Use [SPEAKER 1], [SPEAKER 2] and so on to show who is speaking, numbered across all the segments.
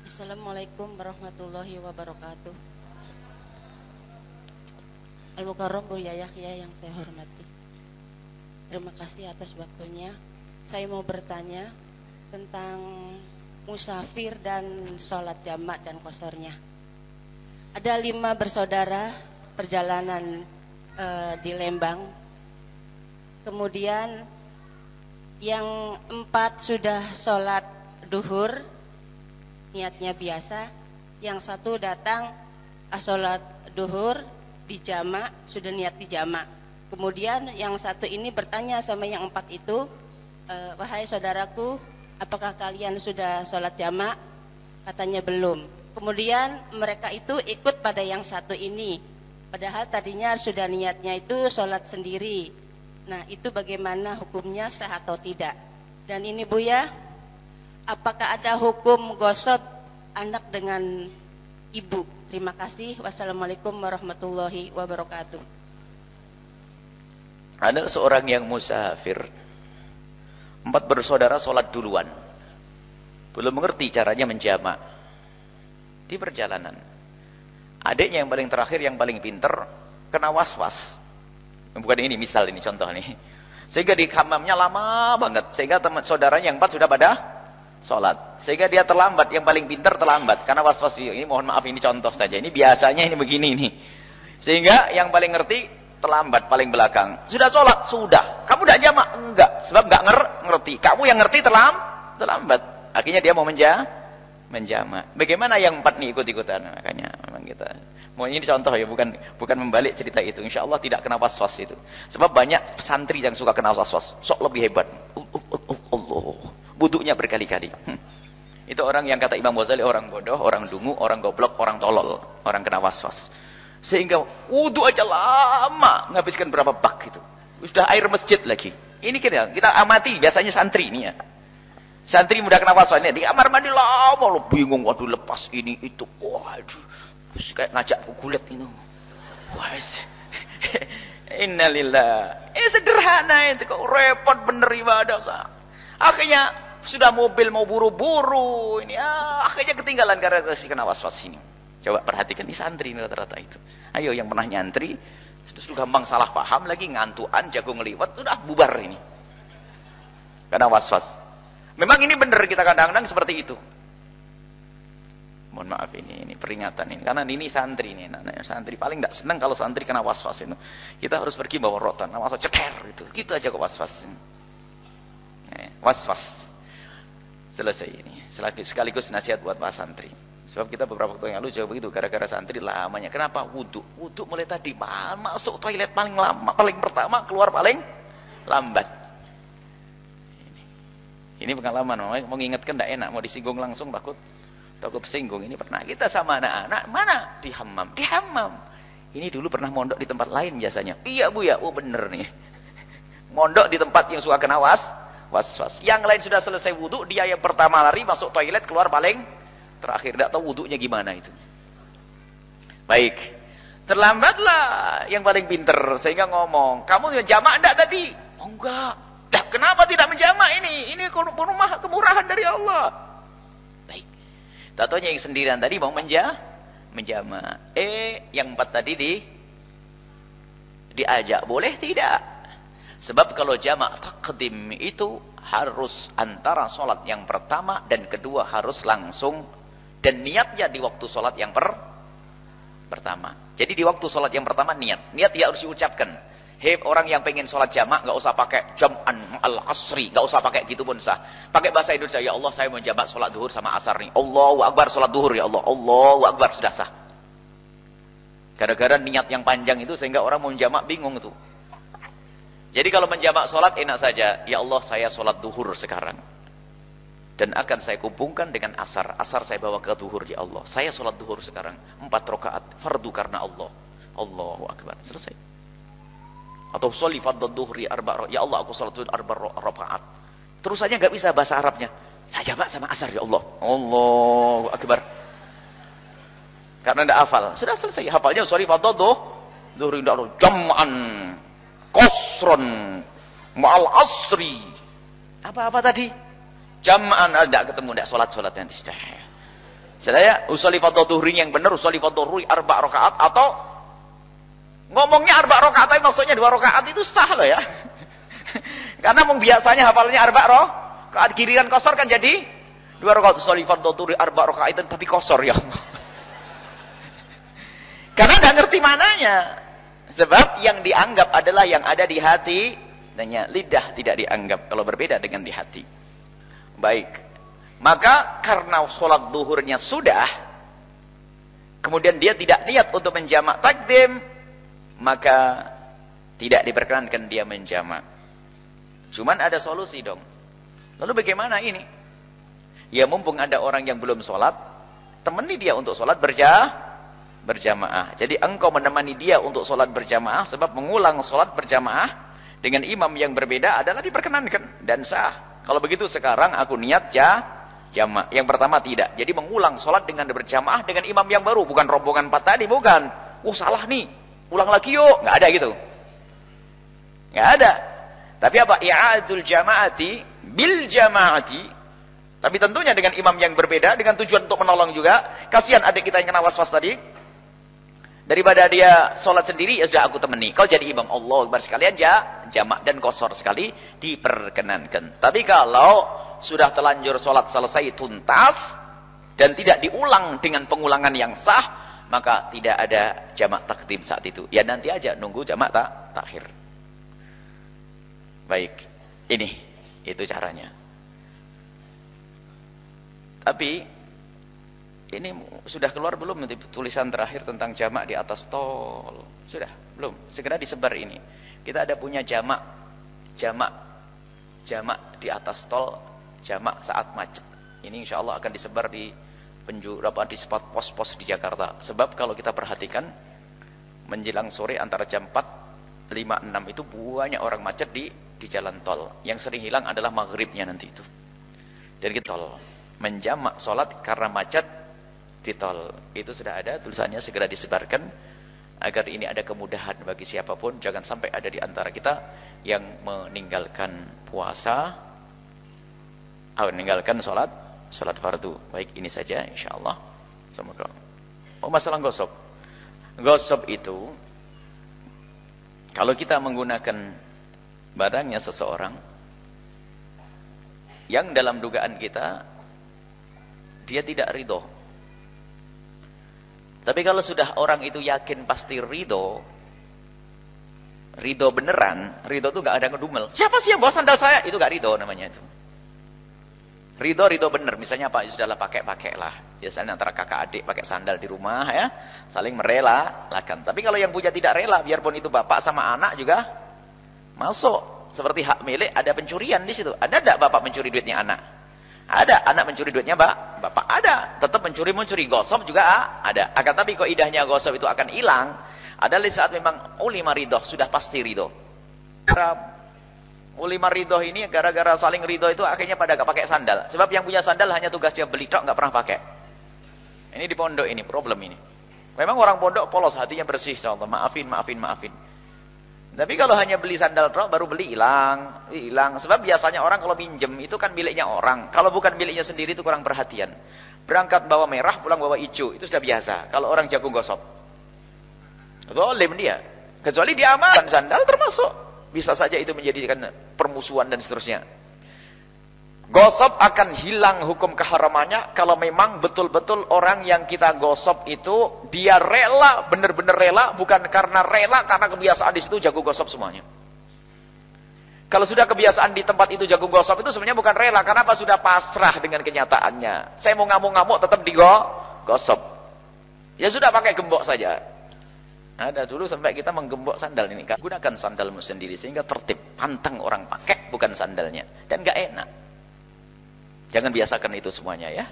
[SPEAKER 1] Assalamualaikum warahmatullahi wabarakatuh. Al-Mukarram Bu Yahya yang saya hormati. Terima kasih atas waktunya. Saya mau bertanya tentang musafir dan sholat jamak dan kosornya. Ada lima bersaudara perjalanan e, di Lembang. Kemudian yang empat sudah sholat duhur, niatnya biasa. Yang satu datang sholat duhur di jamak, sudah niat di jamak. Kemudian yang satu ini bertanya sama yang empat itu, e, wahai saudaraku, apakah kalian sudah sholat jamak? Katanya belum. Kemudian mereka itu ikut pada yang satu ini. Padahal tadinya sudah niatnya itu sholat sendiri. Nah itu bagaimana hukumnya sah atau tidak. Dan ini Bu ya, apakah ada hukum gosok anak dengan ibu? Terima kasih. Wassalamualaikum warahmatullahi wabarakatuh.
[SPEAKER 2] Ada seorang yang musafir. Empat bersaudara sholat duluan. Belum mengerti caranya menjamak di perjalanan. Adiknya yang paling terakhir, yang paling pinter, kena was-was. Bukan ini, misal ini contoh nih. Sehingga di kamamnya lama banget. Sehingga teman saudaranya yang empat sudah pada sholat. Sehingga dia terlambat, yang paling pinter terlambat. Karena was-was ini mohon maaf ini contoh saja. Ini biasanya ini begini nih. Sehingga yang paling ngerti terlambat paling belakang. Sudah sholat? Sudah. Kamu tidak jamak? Enggak. Sebab enggak ngerti. Kamu yang ngerti terlam, terlambat. Akhirnya dia mau menjah menjamak. Bagaimana yang empat nih ikut-ikutan? Makanya memang kita mau ini contoh ya, bukan bukan membalik cerita itu. Insya Allah tidak kena was-was itu. Sebab banyak santri yang suka kena was-was. Sok lebih hebat. Allah. Buduknya berkali-kali. Itu orang yang kata Imam Ghazali orang bodoh, orang dungu, orang goblok, orang tolol, orang kena was-was. Sehingga wudhu aja lama menghabiskan berapa bak itu. Sudah air masjid lagi. Ini kita kita amati biasanya santri ini ya. Santri mudah kena waswas di kamar mandi lama lo bingung waduh lepas ini itu. Waduh. Kayak ngajak gulet ini. Wah. Innalillah. Eh sederhana itu kok repot bener ibadah. Akhirnya sudah mobil mau buru-buru ini ah, akhirnya ketinggalan karena kasih kena was-was ini. Coba perhatikan ini santri ini rata-rata itu. Ayo yang pernah nyantri sudah, sudah gampang salah paham lagi ngantuan jago ngeliwat sudah bubar ini. Karena was-was. Memang ini benar kita kadang-kadang seperti itu. Mohon maaf ini, ini peringatan ini. Karena ini santri ini, anak santri paling tidak senang kalau santri kena was-was itu. Kita harus pergi bawa rotan, was ceker itu. Gitu aja kok was-was. Eh, was-was. Selesai ini. Sekaligus nasihat buat pak santri. Sebab kita beberapa waktu yang lalu juga begitu, gara-gara santri lamanya. Kenapa? Wudhu. Wudhu mulai tadi, masuk toilet paling lama, paling pertama, keluar paling lambat. Ini pengalaman, mau mengingatkan tidak enak, mau disinggung langsung takut takut singgung. Ini pernah kita sama anak-anak, mana? Di hammam. Di hammam. Ini dulu pernah mondok di tempat lain biasanya. Iya bu ya, oh bener nih. Mondok di tempat yang suka kena was, was was. Yang lain sudah selesai wudhu, dia yang pertama lari masuk toilet keluar paling terakhir. Tidak tahu wudhunya gimana itu. Baik. Terlambatlah yang paling pinter sehingga ngomong, kamu jamak enggak tadi? Oh enggak. Dah, kenapa tidak menjamak ini? Ini rumah kemurahan dari Allah. Baik. Tatonya yang sendirian tadi mau menja menjamak. Eh, yang empat tadi di diajak boleh tidak? Sebab kalau jamak takdim itu harus antara solat yang pertama dan kedua harus langsung dan niatnya di waktu solat yang per pertama. Jadi di waktu solat yang pertama niat, niat dia harus diucapkan. Hei orang yang pengen sholat jamak nggak usah pakai jam'an al asri, nggak usah pakai gitu pun sah. Pakai bahasa Indonesia ya Allah saya mau jamak sholat duhur sama asar nih. Allahu akbar sholat duhur ya Allah. Allahu akbar sudah sah. Gara-gara niat yang panjang itu sehingga orang mau jamak bingung itu. Jadi kalau menjamak sholat enak saja. Ya Allah saya sholat duhur sekarang. Dan akan saya kumpulkan dengan asar. Asar saya bawa ke duhur ya Allah. Saya sholat duhur sekarang. Empat rakaat fardu karena Allah. Allahu akbar. Selesai. Atau sholli fardhu dhuhri arba Ya Allah aku salat arba rakaat. Terus saja nggak bisa bahasa Arabnya. Saya jawab sama asar ya Allah. Allahu akbar. Karena tidak hafal. Sudah selesai hafalnya sholli fardhu dhuhri ndak jam'an kosron ma'al asri. Apa-apa tadi? Jam'an tidak ketemu tidak salat-salat nanti sudah. Saya usolli fardhu yang benar usolli fardhu arba rakaat atau ngomongnya arba rakaat tapi maksudnya dua rakaat itu sah loh ya. Karena biasanya hafalnya arba rakaat kiriran kosor kan jadi dua rakaat usolli fardhu arba rakaat tapi kosor ya. Karena tidak ngerti mananya. Sebab yang dianggap adalah yang ada di hati, tanya lidah tidak dianggap kalau berbeda dengan di hati. Baik. Maka karena sholat duhurnya sudah, kemudian dia tidak niat untuk menjamak takdim, maka tidak diperkenankan dia menjamak. Cuman ada solusi dong. Lalu bagaimana ini? Ya mumpung ada orang yang belum sholat, temani dia untuk sholat berjah, berjamaah. Jadi engkau menemani dia untuk sholat berjamaah, sebab mengulang sholat berjamaah dengan imam yang berbeda adalah diperkenankan dan sah. Kalau begitu sekarang aku niat ya Jamaah. Yang pertama tidak. Jadi mengulang sholat dengan berjamaah dengan imam yang baru. Bukan rombongan empat tadi, bukan. Oh salah nih. Ulang lagi yuk. Nggak ada gitu. Nggak ada. Tapi apa? I'adul jamaati bil jamaati. Tapi tentunya dengan imam yang berbeda. Dengan tujuan untuk menolong juga. Kasihan adik kita yang kena was-was tadi. Daripada dia sholat sendiri, ya sudah aku temani. Kau jadi imam Allah. Akbar sekalian ya, jamak dan kosor sekali diperkenankan. Tapi kalau sudah telanjur sholat selesai tuntas, dan tidak diulang dengan pengulangan yang sah, maka tidak ada jamak takdim saat itu. Ya nanti aja nunggu jamak tak takhir. Baik, ini itu caranya. Tapi ini sudah keluar belum nanti tulisan terakhir tentang jamak di atas tol? Sudah, belum. Segera disebar ini. Kita ada punya jamak, jamak, jamak di atas tol, jamak saat macet. Ini insya Allah akan disebar di penjuru di spot pos-pos di Jakarta. Sebab kalau kita perhatikan menjelang sore antara jam 4, 5, 6 itu banyak orang macet di di jalan tol. Yang sering hilang adalah maghribnya nanti itu. Dari tol menjamak sholat karena macet di tol. Itu sudah ada tulisannya segera disebarkan agar ini ada kemudahan bagi siapa pun. Jangan sampai ada di antara kita yang meninggalkan puasa atau meninggalkan sholat sholat fardu. Baik ini saja insyaallah. Semoga. Oh masalah gosok. Gosok itu kalau kita menggunakan barangnya seseorang yang dalam dugaan kita dia tidak ridho tapi kalau sudah orang itu yakin pasti ridho, ridho beneran, ridho itu gak ada ngedumel. Siapa sih yang bawa sandal saya? Itu gak ridho namanya itu. Ridho, ridho bener. Misalnya apa? Ya sudahlah pakai-pakai lah. Biasanya antara kakak adik pakai sandal di rumah ya. Saling merela lakan. Tapi kalau yang punya tidak rela, biarpun itu bapak sama anak juga masuk. Seperti hak milik, ada pencurian di situ. Ada tidak bapak mencuri duitnya anak? Ada anak mencuri duitnya mbak, bapak ada. Tetap mencuri mencuri gosok juga ada. Akan tapi kok idahnya gosok itu akan hilang. Adalah di saat memang ulima ridho sudah pasti ridho. Ulima ridho ini gara-gara saling ridho itu akhirnya pada gak pakai sandal. Sebab yang punya sandal hanya tugasnya beli tok nggak pernah pakai. Ini di pondok ini problem ini. Memang orang pondok polos hatinya bersih, Allah maafin, maafin, maafin. Tapi kalau hanya beli sandal rok baru beli hilang, hilang. Sebab biasanya orang kalau minjem itu kan miliknya orang. Kalau bukan miliknya sendiri itu kurang perhatian. Berangkat bawa merah, pulang bawa hijau, itu sudah biasa. Kalau orang jagung gosok. Zalim dia. Kecuali dia aman sandal termasuk. Bisa saja itu menjadikan permusuhan dan seterusnya. Gosop akan hilang hukum keharamannya kalau memang betul-betul orang yang kita gosop itu dia rela, benar-benar rela, bukan karena rela karena kebiasaan di situ jago gosop semuanya. Kalau sudah kebiasaan di tempat itu jago gosop itu sebenarnya bukan rela karena apa sudah pasrah dengan kenyataannya. Saya mau ngamuk-ngamuk tetap digosop. Ya sudah pakai gembok saja. Ada dulu sampai kita menggembok sandal ini. Gunakan sandalmu sendiri sehingga tertib. Pantang orang pakai bukan sandalnya. Dan gak enak. Jangan biasakan itu semuanya ya.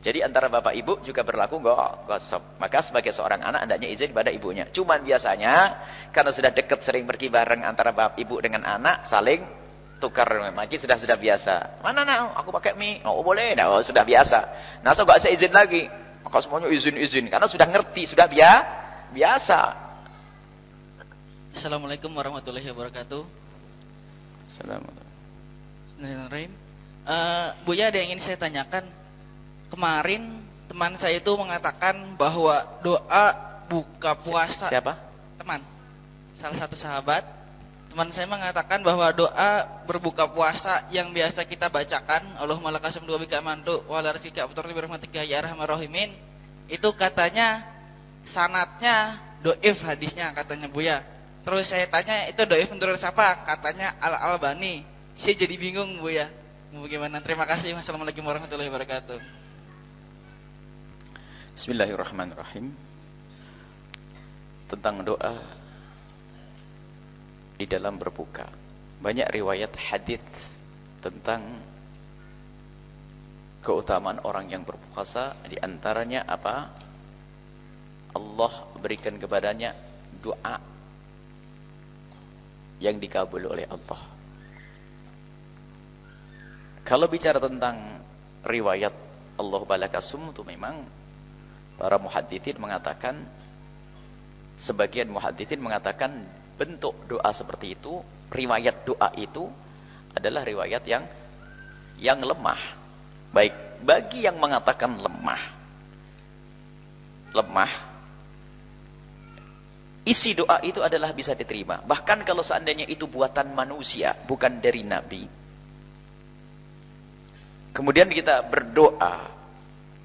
[SPEAKER 2] Jadi antara bapak ibu juga berlaku gosok. Maka sebagai seorang anak hendaknya izin kepada ibunya. Cuman biasanya karena sudah dekat sering pergi bareng antara bapak ibu dengan anak saling tukar lagi sudah sudah biasa. Mana nak? Aku pakai mie. Oh boleh. Nah, oh, sudah biasa. Nah, so gak saya izin lagi. Maka semuanya izin-izin karena sudah ngerti, sudah biasa.
[SPEAKER 3] Assalamualaikum warahmatullahi wabarakatuh.
[SPEAKER 2] Assalamualaikum.
[SPEAKER 3] Bismillahirrahmanirrahim. Uh, Buya ada yang ingin saya tanyakan. Kemarin teman saya itu mengatakan bahwa doa buka puasa.
[SPEAKER 2] Siapa?
[SPEAKER 3] teman salah satu sahabat. Teman saya mengatakan bahwa doa berbuka puasa yang biasa kita bacakan Allahumma lakasum dua bika mantu wala rizkika abtur birahmatika ya arhamar rahimin itu katanya sanatnya doif hadisnya katanya Buya terus saya tanya itu doif menurut siapa? Katanya Al Albani saya jadi bingung Buya mau bagaimana terima kasih wassalamualaikum warahmatullahi wabarakatuh
[SPEAKER 2] Bismillahirrahmanirrahim. Tentang doa di dalam berbuka. Banyak riwayat hadis tentang keutamaan orang yang berpuasa di antaranya apa? Allah berikan kepadanya doa yang dikabul oleh Allah. Kalau bicara tentang riwayat Allah balakasum itu memang Para muhadithin mengatakan sebagian muhadithin mengatakan bentuk doa seperti itu, riwayat doa itu adalah riwayat yang yang lemah. Baik, bagi yang mengatakan lemah lemah isi doa itu adalah bisa diterima. Bahkan kalau seandainya itu buatan manusia, bukan dari nabi. Kemudian kita berdoa.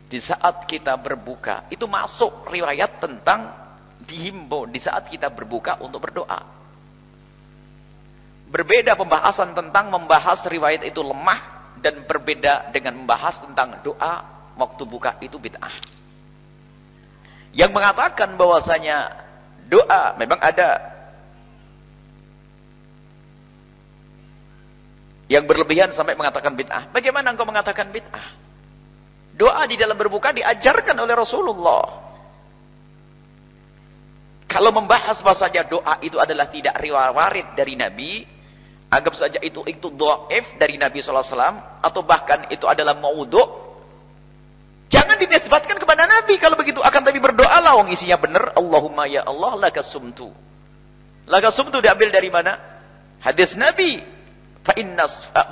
[SPEAKER 2] Di saat kita berbuka itu masuk riwayat tentang dihimbau di saat kita berbuka untuk berdoa. Berbeda pembahasan tentang membahas riwayat itu lemah dan berbeda dengan membahas tentang doa waktu buka itu bid'ah. Yang mengatakan bahwasanya doa memang ada yang berlebihan sampai mengatakan bid'ah bagaimana engkau mengatakan bid'ah Doa di dalam berbuka diajarkan oleh Rasulullah. Kalau membahas bahasanya doa itu adalah tidak riwayat dari Nabi, anggap saja itu itu doaif dari Nabi SAW, atau bahkan itu adalah maudhu, Jangan dinisbatkan kepada Nabi kalau begitu. Akan tapi berdoalah wong isinya benar. Allahumma ya Allah laka sumtu. Laka sumtu diambil dari mana? Hadis Nabi. Fa inna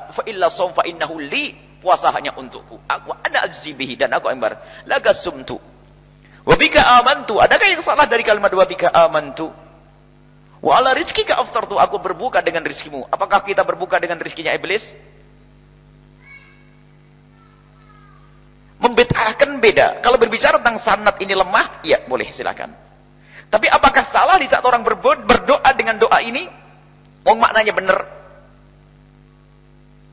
[SPEAKER 2] fa illa fa innahu li puasa hanya untukku. Aku ada azibihi dan aku embar. Laga sumtu. Wabika amantu. Adakah yang salah dari kalimat wabika amantu? Wa ala rizkika aftartu. Aku berbuka dengan rizkimu. Apakah kita berbuka dengan rizkinya iblis? Membedahkan beda. Kalau berbicara tentang sanat ini lemah, ya boleh silakan. Tapi apakah salah di saat orang berdoa dengan doa ini? Wong maknanya benar,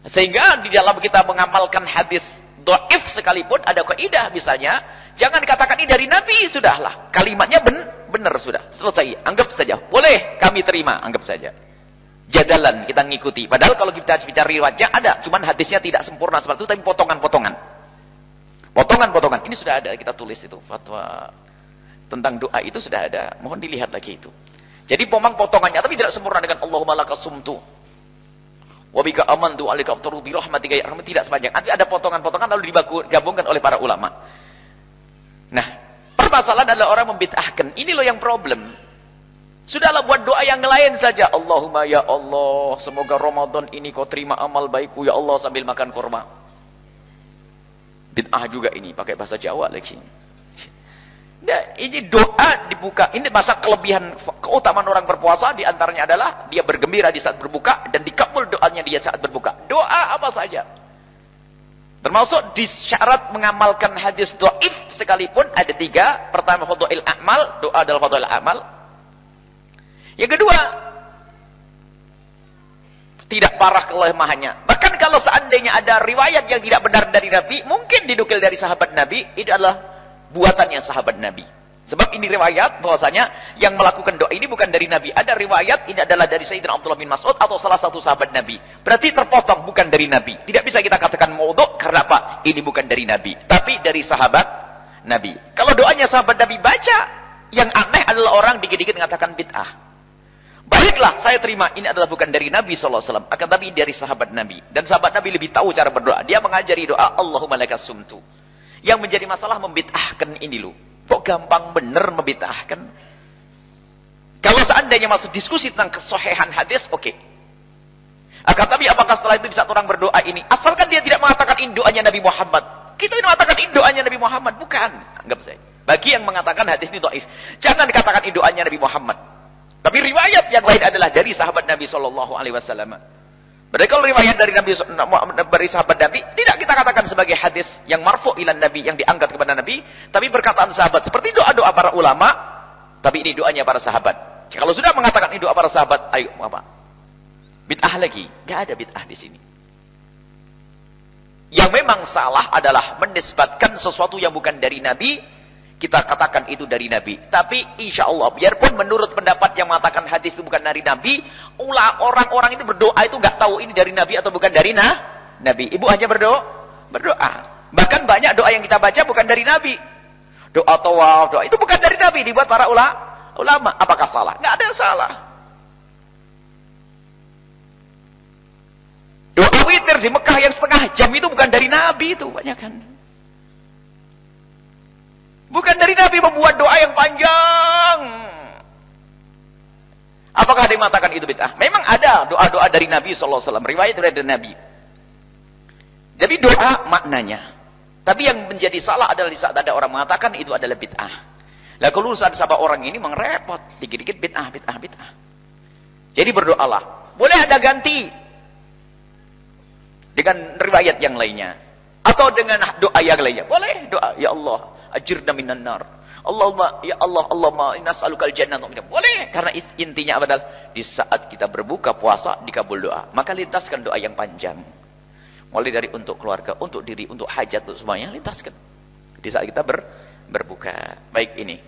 [SPEAKER 2] sehingga di dalam kita mengamalkan hadis doif sekalipun ada kaidah misalnya, jangan katakan ini dari Nabi sudahlah. Kalimatnya ben benar sudah, selesai. Anggap saja. Boleh kami terima, anggap saja. Jadalan kita ngikuti. Padahal kalau kita bicara riwayatnya ada, cuman hadisnya tidak sempurna seperti itu tapi potongan-potongan. Potongan-potongan. Ini sudah ada kita tulis itu fatwa tentang doa itu sudah ada. Mohon dilihat lagi itu. Jadi pomang potongannya tapi tidak sempurna dengan Allahumma lakasumtu Wabika aman tu alika aftaru bi rahmatika ya tidak sepanjang. Nanti ada potongan-potongan lalu digabungkan oleh para ulama. Nah, permasalahan adalah orang membid'ahkan. Ini loh yang problem. Sudahlah buat doa yang lain saja. Allahumma ya Allah, semoga Ramadan ini kau terima amal baikku ya Allah sambil makan kurma. Bid'ah juga ini, pakai bahasa Jawa lagi. Nah, ini doa dibuka. Ini masa kelebihan keutamaan orang berpuasa di antaranya adalah dia bergembira di saat berbuka dan dikabul doanya dia saat berbuka. Doa apa saja. Termasuk di syarat mengamalkan hadis doif sekalipun ada tiga. Pertama fadha'il amal, doa adalah fadha'il amal. Yang kedua, tidak parah kelemahannya. Bahkan kalau seandainya ada riwayat yang tidak benar dari Nabi, mungkin didukil dari sahabat Nabi, itu adalah buatannya sahabat Nabi. Sebab ini riwayat bahwasanya yang melakukan doa ini bukan dari Nabi. Ada riwayat ini adalah dari Sayyidina Abdullah bin Mas'ud atau salah satu sahabat Nabi. Berarti terpotong bukan dari Nabi. Tidak bisa kita katakan maudhu karena apa? Ini bukan dari Nabi, tapi dari sahabat Nabi. Kalau doanya sahabat Nabi baca, yang aneh adalah orang dikit-dikit mengatakan bid'ah. Baiklah, saya terima ini adalah bukan dari Nabi SAW, akan tapi dari sahabat Nabi. Dan sahabat Nabi lebih tahu cara berdoa. Dia mengajari doa Allahumma lakas sumtu. Yang menjadi masalah membid'ahkan ini loh. Kok gampang bener membid'ahkan? Kalau seandainya masuk diskusi tentang kesohehan hadis, oke. Okay. Akan tapi apakah setelah itu bisa orang berdoa ini? Asalkan dia tidak mengatakan ini doanya Nabi Muhammad. Kita ini mengatakan ini doanya Nabi Muhammad. Bukan. Anggap saya. Bagi yang mengatakan hadis ini do'if. Jangan dikatakan ini doanya Nabi Muhammad. Tapi riwayat yang lain adalah dari sahabat Nabi Shallallahu Alaihi Wasallam. Berarti kalau riwayat dari Nabi dari sahabat Nabi tidak kita katakan sebagai hadis yang marfu ilan Nabi yang diangkat kepada Nabi, tapi perkataan sahabat seperti doa-doa para ulama, tapi ini doanya para sahabat. Kalau sudah mengatakan ini doa para sahabat, ayo apa? Bid'ah lagi, nggak ada bid'ah di sini. Yang memang salah adalah menisbatkan sesuatu yang bukan dari Nabi kita katakan itu dari Nabi. Tapi insya Allah, biarpun menurut pendapat yang mengatakan hadis itu bukan dari Nabi, orang-orang itu berdoa itu nggak tahu ini dari Nabi atau bukan dari nah, Nabi. Ibu hanya berdoa, berdoa. Bahkan banyak doa yang kita baca bukan dari Nabi. Doa tawaf, doa itu bukan dari Nabi, dibuat para. Ulama, apakah salah? Nggak ada yang salah. Doa witir di Mekah yang setengah jam itu bukan dari Nabi itu banyak kan. Bukan dari Nabi membuat doa yang panjang. Apakah ada yang mengatakan itu bid'ah? Memang ada doa-doa dari Nabi SAW. Riwayat dari Nabi. Jadi doa maknanya. Tapi yang menjadi salah adalah di saat ada orang mengatakan itu adalah bid'ah. Lah saat sahabat orang ini mengrepot. Dikit-dikit bid'ah, bid'ah, bid'ah. Jadi berdoalah. Boleh ada ganti. Dengan riwayat yang lainnya. Atau dengan doa yang lainnya. Boleh doa. Ya Allah ajirna minan nar. Allahumma ya Allah Allahumma nas'alukal jannah. Boleh karena intinya adalah di saat kita berbuka puasa dikabul doa. Maka lintaskan doa yang panjang. Mulai dari untuk keluarga, untuk diri, untuk hajat, untuk semuanya lintaskan. Di saat kita ber, berbuka. Baik ini.